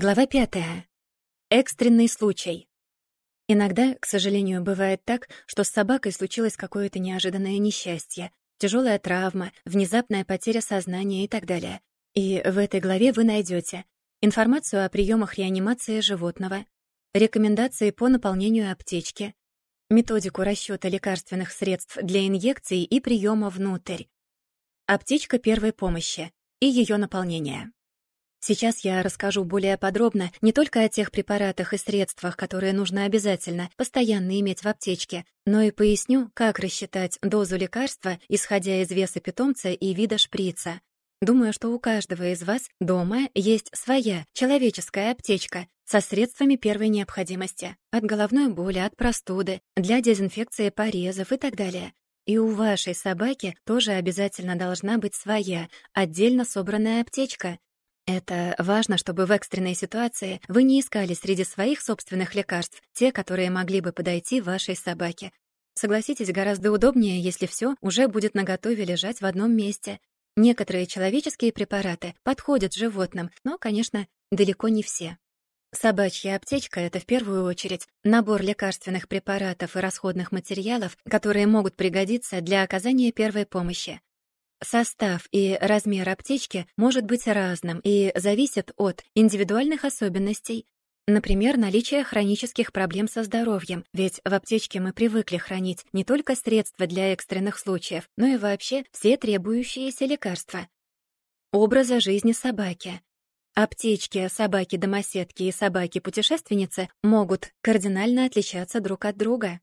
Глава пятая. Экстренный случай. Иногда, к сожалению, бывает так, что с собакой случилось какое-то неожиданное несчастье, тяжелая травма, внезапная потеря сознания и так далее. И в этой главе вы найдете информацию о приемах реанимации животного, рекомендации по наполнению аптечки, методику расчета лекарственных средств для инъекций и приема внутрь, аптечка первой помощи и ее наполнение. Сейчас я расскажу более подробно не только о тех препаратах и средствах, которые нужно обязательно постоянно иметь в аптечке, но и поясню, как рассчитать дозу лекарства, исходя из веса питомца и вида шприца. Думаю, что у каждого из вас дома есть своя человеческая аптечка со средствами первой необходимости, от головной боли, от простуды, для дезинфекции порезов и так далее. И у вашей собаки тоже обязательно должна быть своя, отдельно собранная аптечка, это важно, чтобы в экстренной ситуации вы не искали среди своих собственных лекарств те, которые могли бы подойти вашей собаке. Согласитесь, гораздо удобнее, если все уже будет наготове лежать в одном месте. Некоторые человеческие препараты подходят животным, но, конечно, далеко не все. Собачья аптечка — это в первую очередь набор лекарственных препаратов и расходных материалов, которые могут пригодиться для оказания первой помощи. Состав и размер аптечки может быть разным и зависит от индивидуальных особенностей, Например, наличие хронических проблем со здоровьем, ведь в аптечке мы привыкли хранить не только средства для экстренных случаев, но и вообще все требующиеся лекарства. Образа жизни собаки. Аптечки собаки-домоседки и собаки-путешественницы могут кардинально отличаться друг от друга.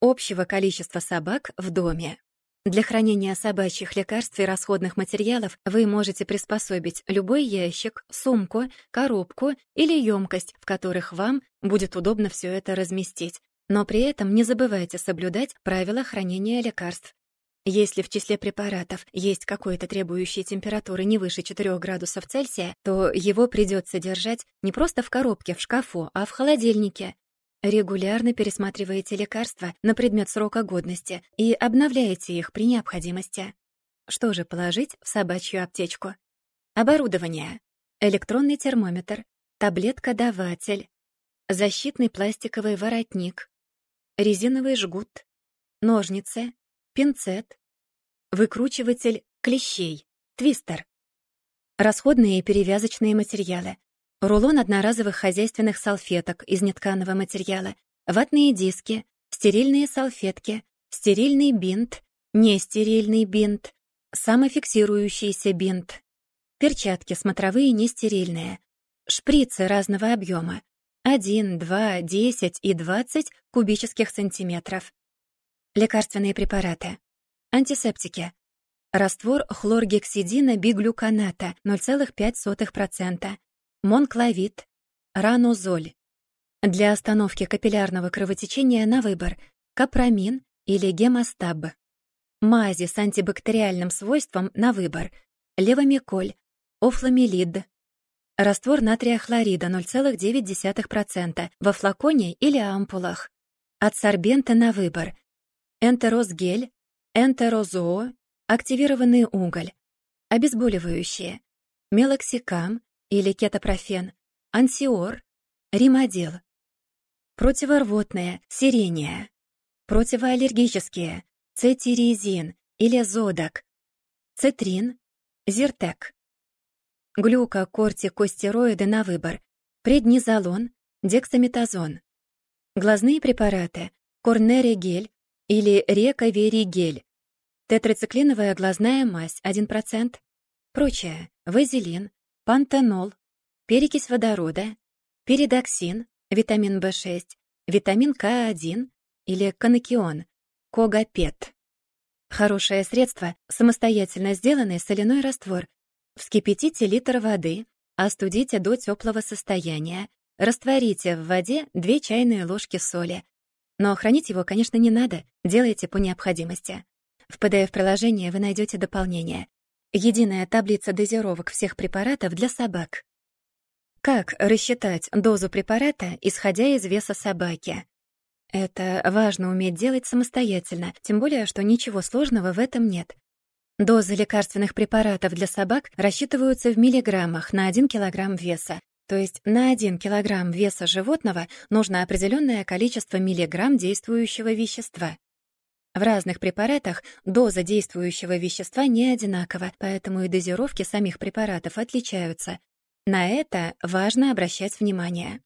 Общего количества собак в доме. Для хранения собачьих лекарств и расходных материалов вы можете приспособить любой ящик, сумку, коробку или емкость, в которых вам будет удобно все это разместить. Но при этом не забывайте соблюдать правила хранения лекарств. Если в числе препаратов есть какой-то требующий температуры не выше 4 градусов Цельсия, то его придется держать не просто в коробке в шкафу, а в холодильнике. Регулярно пересматриваете лекарства на предмет срока годности и обновляете их при необходимости. Что же положить в собачью аптечку? Оборудование. Электронный термометр, таблетка-даватель, защитный пластиковый воротник, резиновый жгут, ножницы, пинцет, выкручиватель клещей, твистер, расходные перевязочные материалы, рулон одноразовых хозяйственных салфеток из нетканого материала, ватные диски, стерильные салфетки, стерильный бинт, нестерильный бинт, самофиксирующийся бинт, перчатки смотровые нестерильные, шприцы разного объема, 1, 2, 10 и 20 кубических сантиметров, лекарственные препараты, антисептики, раствор хлоргексидина биглюканата 0,5%, монклавит, ранозоль. Для остановки капиллярного кровотечения на выбор капрамин или гемостаб. Мази с антибактериальным свойством на выбор левомиколь, офламилид. Раствор натрия хлорида 0,9% во флаконе или ампулах. Адсорбенты на выбор энтерозгель, энтерозоо, активированный уголь, обезболивающие, мелоксикам, или кетопрофен, ансиор, римодил. Противорвотные, сирения. Противоаллергические, цетиризин или зодак. Цитрин, зиртек. Глюкокортикостероиды на выбор. Преднизолон, дексаметазон. Глазные препараты. Корнеригель или рекаверигель. Тетрациклиновая глазная мазь 1%. Прочее. Вазелин, пантенол, перекись водорода, передоксин, витамин В6, витамин К1 или конакион, когапет. Хорошее средство — самостоятельно сделанный соляной раствор. Вскипятите литр воды, остудите до теплого состояния, растворите в воде 2 чайные ложки соли. Но хранить его, конечно, не надо, делайте по необходимости. В PDF-приложении вы найдете дополнение. Единая таблица дозировок всех препаратов для собак. Как рассчитать дозу препарата, исходя из веса собаки? Это важно уметь делать самостоятельно, тем более, что ничего сложного в этом нет. Дозы лекарственных препаратов для собак рассчитываются в миллиграммах на 1 килограмм веса. То есть на 1 килограмм веса животного нужно определенное количество миллиграмм действующего вещества. В разных препаратах доза действующего вещества не одинакова, поэтому и дозировки самих препаратов отличаются. На это важно обращать внимание.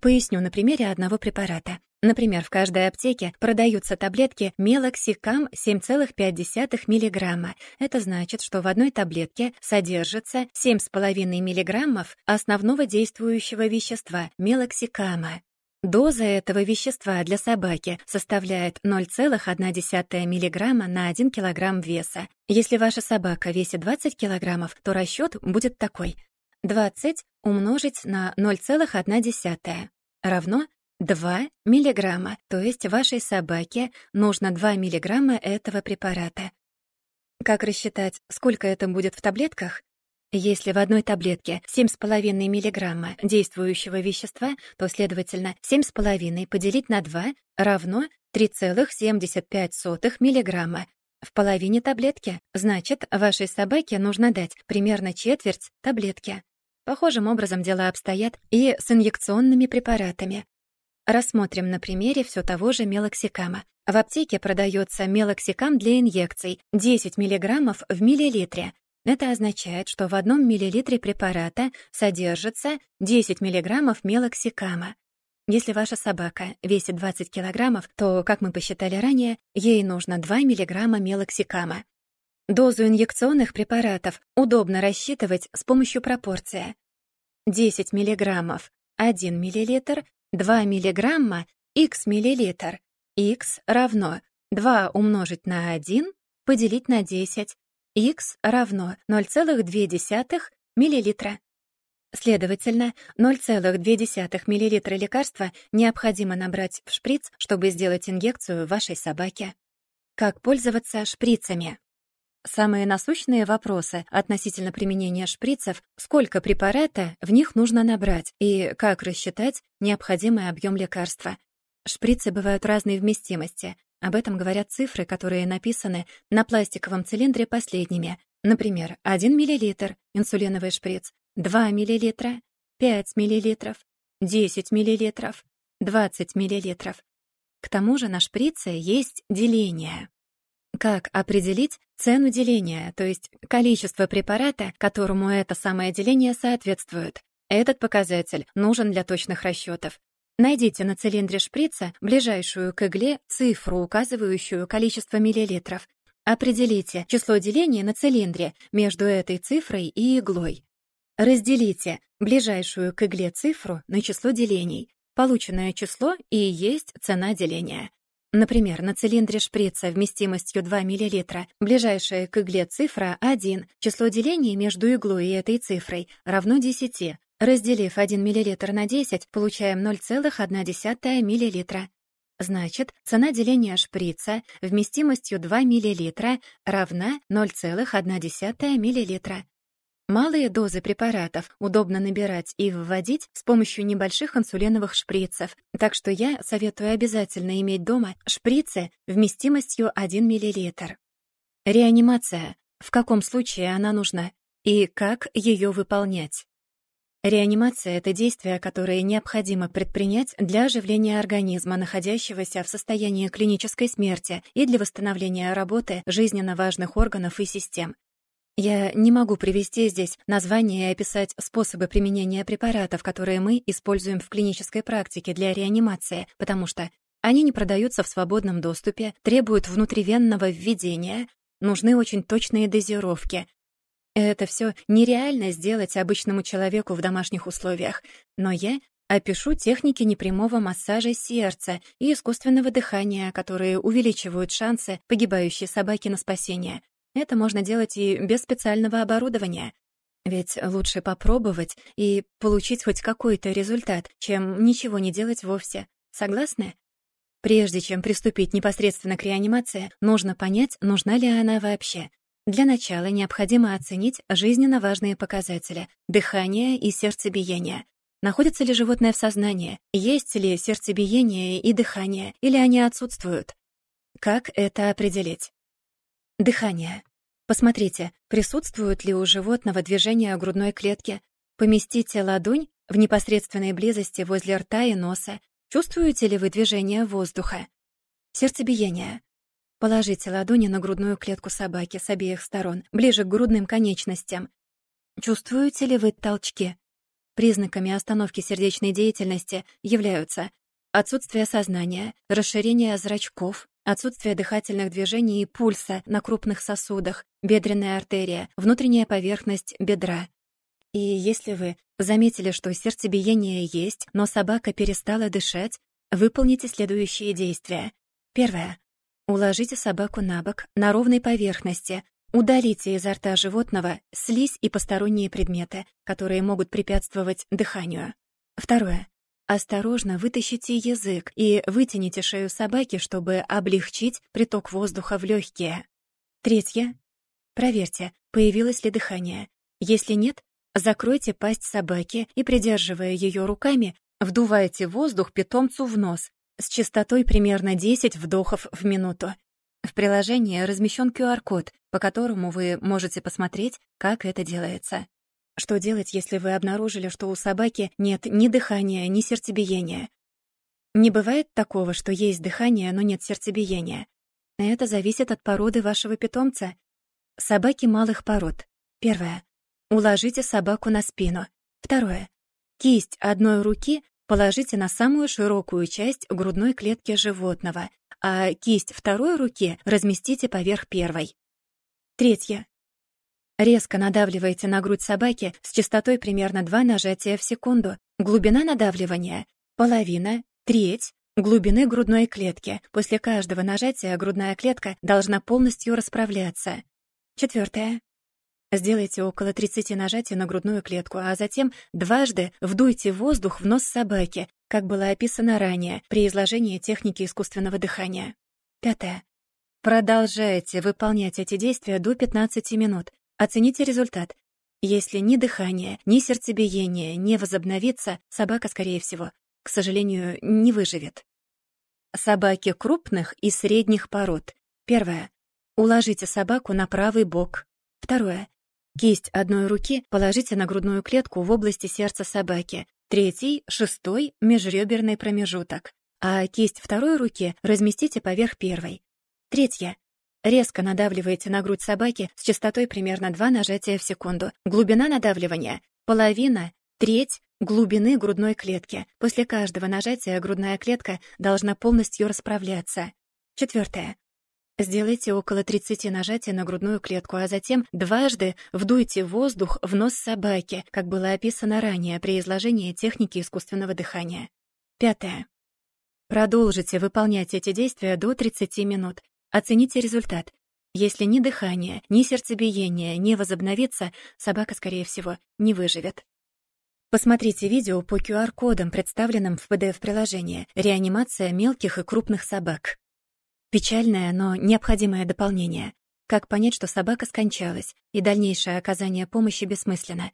Поясню на примере одного препарата. Например, в каждой аптеке продаются таблетки Мелоксикам 7,5 мг. Это значит, что в одной таблетке содержится 7,5 мг основного действующего вещества Мелоксикама. Доза этого вещества для собаки составляет 0,1 мг на 1 кг веса. Если ваша собака весит 20 кг, то расчет будет такой. 20 умножить на 0,1 равно 2 миллиграмма, то есть вашей собаке нужно 2 миллиграмма этого препарата. Как рассчитать, сколько это будет в таблетках? Если в одной таблетке 7,5 миллиграмма действующего вещества, то, следовательно, 7,5 поделить на 2 равно 3,75 миллиграмма. В половине таблетки, значит, вашей собаке нужно дать примерно четверть таблетки. Похожим образом дела обстоят и с инъекционными препаратами. Рассмотрим на примере все того же мелоксикама. В аптеке продается мелоксикам для инъекций 10 мг в миллилитре. Это означает, что в одном миллилитре препарата содержится 10 мг мелоксикама. Если ваша собака весит 20 кг, то, как мы посчитали ранее, ей нужно 2 мг мелоксикама. Дозу инъекционных препаратов удобно рассчитывать с помощью пропорции. 10 мг 1 мл, 2 мг x миллилитр. x равно 2 умножить на 1 поделить на 10. X равно 0,2 мл. Следовательно, 0,2 мл лекарства необходимо набрать в шприц, чтобы сделать инъекцию вашей собаке. Как пользоваться шприцами? Самые насущные вопросы относительно применения шприцев — сколько препарата в них нужно набрать и как рассчитать необходимый объем лекарства. Шприцы бывают разной вместимости. Об этом говорят цифры, которые написаны на пластиковом цилиндре последними. Например, 1 мл инсулиновый шприц, 2 мл, 5 мл, 10 мл, 20 мл. К тому же на шприце есть деление. Как определить цену деления, то есть количество препарата, которому это самое деление соответствует? Этот показатель нужен для точных расчетов. Найдите на цилиндре шприца ближайшую к игле цифру, указывающую количество миллилитров. Определите число деления на цилиндре между этой цифрой и иглой. Разделите ближайшую к игле цифру на число делений. Полученное число и есть цена деления. Например, на цилиндре шприца вместимостью 2 мл ближайшая к игле цифра 1, число делений между иглой и этой цифрой равно 10. Разделив 1 мл на 10, получаем 0,1 мл. Значит, цена деления шприца вместимостью 2 мл равна 0,1 мл. Малые дозы препаратов удобно набирать и вводить с помощью небольших инсулиновых шприцев, так что я советую обязательно иметь дома шприцы вместимостью 1 мл. Реанимация. В каком случае она нужна? И как ее выполнять? Реанимация — это действие, которое необходимо предпринять для оживления организма, находящегося в состоянии клинической смерти, и для восстановления работы жизненно важных органов и систем. Я не могу привести здесь название и описать способы применения препаратов, которые мы используем в клинической практике для реанимации, потому что они не продаются в свободном доступе, требуют внутривенного введения, нужны очень точные дозировки. Это все нереально сделать обычному человеку в домашних условиях, но я опишу техники непрямого массажа сердца и искусственного дыхания, которые увеличивают шансы погибающей собаки на спасение. Это можно делать и без специального оборудования. Ведь лучше попробовать и получить хоть какой-то результат, чем ничего не делать вовсе. Согласны? Прежде чем приступить непосредственно к реанимации, нужно понять, нужна ли она вообще. Для начала необходимо оценить жизненно важные показатели — дыхание и сердцебиение. Находится ли животное в сознании? Есть ли сердцебиение и дыхание? Или они отсутствуют? Как это определить? Дыхание. Посмотрите, присутствует ли у животного движение грудной клетки. Поместите ладонь в непосредственной близости возле рта и носа. Чувствуете ли вы движение воздуха? Сердцебиение. Положите ладони на грудную клетку собаки с обеих сторон, ближе к грудным конечностям. Чувствуете ли вы толчки? Признаками остановки сердечной деятельности являются отсутствие сознания, расширение зрачков, отсутствие дыхательных движений и пульса на крупных сосудах, бедренная артерия, внутренняя поверхность бедра. И если вы заметили, что сердцебиение есть, но собака перестала дышать, выполните следующие действия. Первое. Уложите собаку на бок, на ровной поверхности. Удалите изо рта животного слизь и посторонние предметы, которые могут препятствовать дыханию. Второе. Осторожно вытащите язык и вытяните шею собаки, чтобы облегчить приток воздуха в легкие. Третье. Проверьте, появилось ли дыхание. Если нет, закройте пасть собаки и, придерживая ее руками, вдувайте воздух питомцу в нос с частотой примерно 10 вдохов в минуту. В приложении размещен QR-код, по которому вы можете посмотреть, как это делается. Что делать, если вы обнаружили, что у собаки нет ни дыхания, ни сердцебиения? Не бывает такого, что есть дыхание, но нет сердцебиения. Это зависит от породы вашего питомца. Собаки малых пород. Первое. Уложите собаку на спину. Второе. Кисть одной руки положите на самую широкую часть грудной клетки животного, а кисть второй руки разместите поверх первой. Третье. Резко надавливайте на грудь собаки с частотой примерно 2 нажатия в секунду. Глубина надавливания — половина, треть глубины грудной клетки. После каждого нажатия грудная клетка должна полностью расправляться. Четвертое. Сделайте около 30 нажатий на грудную клетку, а затем дважды вдуйте воздух в нос собаки, как было описано ранее при изложении техники искусственного дыхания. Пятое. Продолжайте выполнять эти действия до 15 минут. Оцените результат. Если ни дыхание, ни сердцебиение не возобновится, собака, скорее всего, к сожалению, не выживет. Собаки крупных и средних пород. Первое. Уложите собаку на правый бок. Второе. Кисть одной руки положите на грудную клетку в области сердца собаки. Третий, шестой — межреберный промежуток. А кисть второй руки разместите поверх первой. Третье. Резко надавливаете на грудь собаки с частотой примерно 2 нажатия в секунду. Глубина надавливания — половина, треть глубины грудной клетки. После каждого нажатия грудная клетка должна полностью расправляться. Четвертое. Сделайте около 30 нажатий на грудную клетку, а затем дважды вдуйте воздух в нос собаки, как было описано ранее при изложении техники искусственного дыхания. Пятое. Продолжите выполнять эти действия до 30 минут. Оцените результат. Если ни дыхание, ни сердцебиение не возобновится, собака, скорее всего, не выживет. Посмотрите видео по QR-кодам, представленным в PDF-приложении «Реанимация мелких и крупных собак». Печальное, но необходимое дополнение. Как понять, что собака скончалась, и дальнейшее оказание помощи бессмысленно?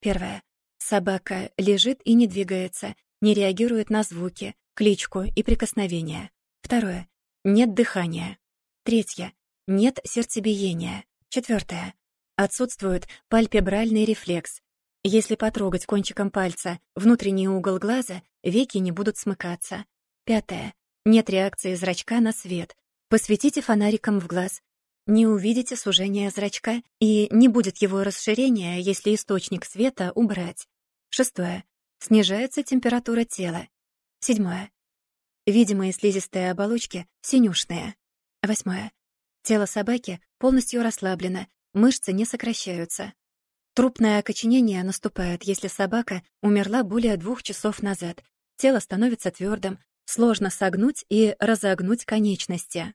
Первое. Собака лежит и не двигается, не реагирует на звуки, кличку и прикосновения. Второе. Нет дыхания. Третье. Нет сердцебиения. Четвертое. Отсутствует пальпебральный рефлекс. Если потрогать кончиком пальца внутренний угол глаза, веки не будут смыкаться. Пятое. Нет реакции зрачка на свет. Посветите фонариком в глаз. Не увидите сужения зрачка, и не будет его расширения, если источник света убрать. Шестое. Снижается температура тела. Седьмое. Видимые слизистые оболочки синюшные. Восьмое. Тело собаки полностью расслаблено, мышцы не сокращаются. Трупное окоченение наступает, если собака умерла более двух часов назад. Тело становится твердым, сложно согнуть и разогнуть конечности.